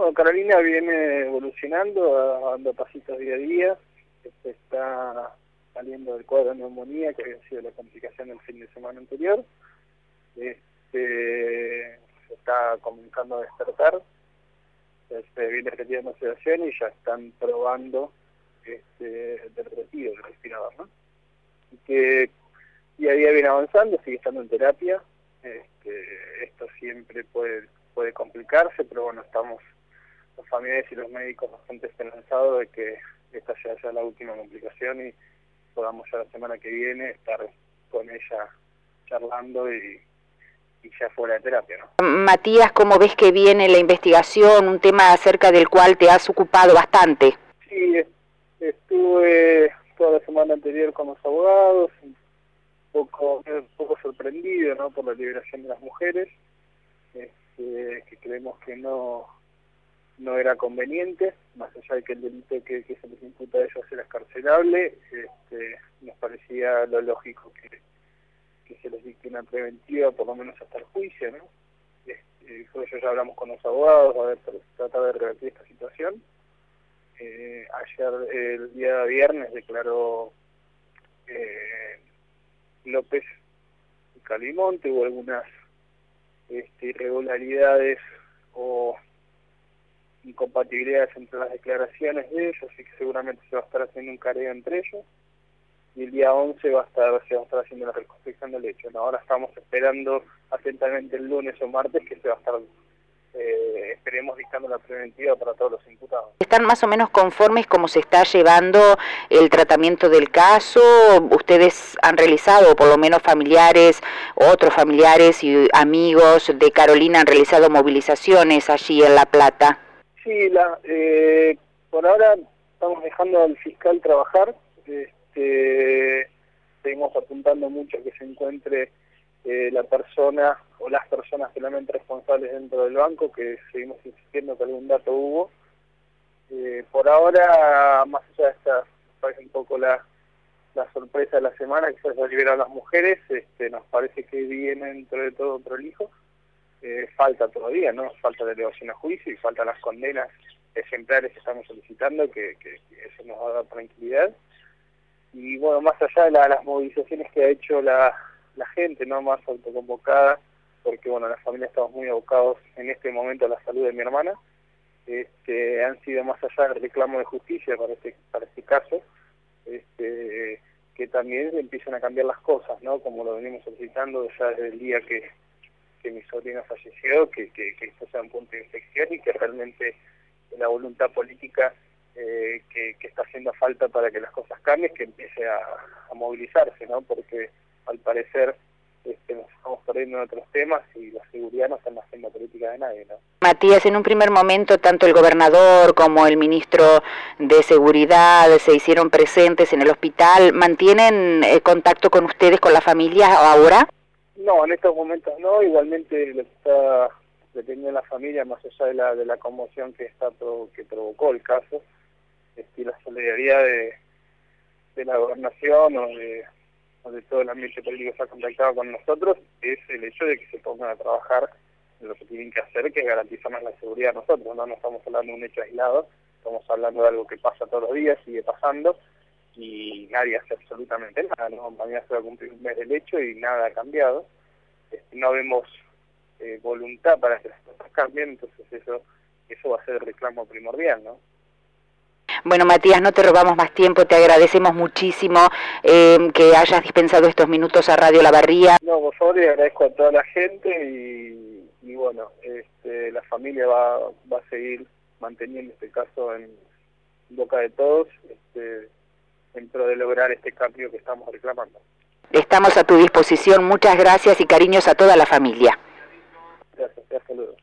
Bueno, Carolina viene evolucionando, dando pasitos día a día, este, está saliendo del cuadro de neumonía, que había sido la complicación del fin de semana anterior. Este, se está comenzando a despertar, este, viene repitiendo sedación y ya están probando este, del retiro del respirador, ¿no? Y que día a día viene avanzando, sigue estando en terapia, este, esto siempre puede, puede complicarse, pero bueno, estamos los familiares y los médicos bastante esperanzados de que esta sea ya la última complicación y podamos ya la semana que viene estar con ella charlando y, ya fuera de terapia. ¿no? Matías, ¿cómo ves que viene la investigación, un tema acerca del cual te has ocupado bastante? Sí, estuve toda la semana anterior con los abogados, un poco, un poco sorprendido ¿no? por la liberación de las mujeres, este, que creemos que no no era conveniente, más allá de que el delito que, se les imputa a ellos era escarcelable, este, nos parecía lo lógico que, se les dicte una preventiva, por lo menos hasta el juicio, ¿no? Este, por eso ya hablamos con los abogados, a ver, tratar de revertir esta situación. Eh, ayer, el día viernes, declaró eh, López Calimonte, hubo algunas este, irregularidades o incompatibilidades entre las declaraciones de ellos, y que seguramente se va a estar haciendo un careo entre ellos. Y el día 11 va a estar, se va a estar haciendo la reconstrucción del hecho. Ahora estamos esperando atentamente el lunes o martes que se va a estar, eh, esperemos, dictando la preventiva para todos los imputados. ¿Están más o menos conformes cómo se está llevando el tratamiento del caso? ¿Ustedes han realizado, por lo menos familiares, otros familiares y amigos de Carolina han realizado movilizaciones allí en La Plata? Sí, la, eh, por ahora estamos dejando al fiscal trabajar. Este, seguimos apuntando mucho a que se encuentre eh, la persona o las personas finalmente responsables dentro del banco, que seguimos insistiendo que algún dato hubo. Eh, por ahora, más allá de esta, parece un poco la, la sorpresa de la semana, que se liberado a las mujeres, este, nos parece que viene dentro de todo otro hijo eh, falta todavía, ¿no? Falta de elevación a juicio y falta las condenas ejemplares que estamos solicitando, que, eso nos va a dar tranquilidad. Y bueno, más allá de las movilizaciones que ha hecho la, gente, no más autoconvocada, porque bueno, la familia estamos muy abocados en este momento a la salud de mi hermana, este, han sido más allá del reclamo de justicia para este, para este caso, este, que también empiezan a cambiar las cosas, ¿no? Como lo venimos solicitando ya desde el día que, que mi sobrina falleció, que, que, esto sea un punto de inflexión y que realmente la voluntad política eh, que, está haciendo falta para que las cosas cambien, que empiece a, movilizarse, ¿no? Porque al parecer este, nos estamos perdiendo en otros temas y la seguridad no está haciendo política de nadie, ¿no? Matías, en un primer momento tanto el gobernador como el ministro de Seguridad se hicieron presentes en el hospital. ¿Mantienen eh, contacto con ustedes, con la familia ahora? No, en estos momentos no, igualmente lo que está deteniendo la familia, más allá de la, de la conmoción que está que provocó el caso, este, la solidaridad de, de la gobernación o de, todo el ambiente político que se ha contactado con nosotros, es el hecho de que se pongan a trabajar en lo que tienen que hacer, que es garantizar más la seguridad a nosotros, no, no estamos hablando de un hecho aislado, estamos hablando de algo que pasa todos los días, sigue pasando, y nadie hace absolutamente nada, ¿no? Mañana se va a cumplir un mes del hecho y nada ha cambiado. Este, no vemos eh, voluntad para que las cosas cambien, entonces eso, eso va a ser el reclamo primordial, ¿no? Bueno, Matías, no te robamos más tiempo, te agradecemos muchísimo eh, que hayas dispensado estos minutos a Radio La Barría. No, por favor, le agradezco a toda la gente y, y bueno, este, la familia va, va a seguir manteniendo este caso en boca de todos. Este, dentro de lograr este cambio que estamos reclamando. Estamos a tu disposición, muchas gracias y cariños a toda la familia. Gracias, te.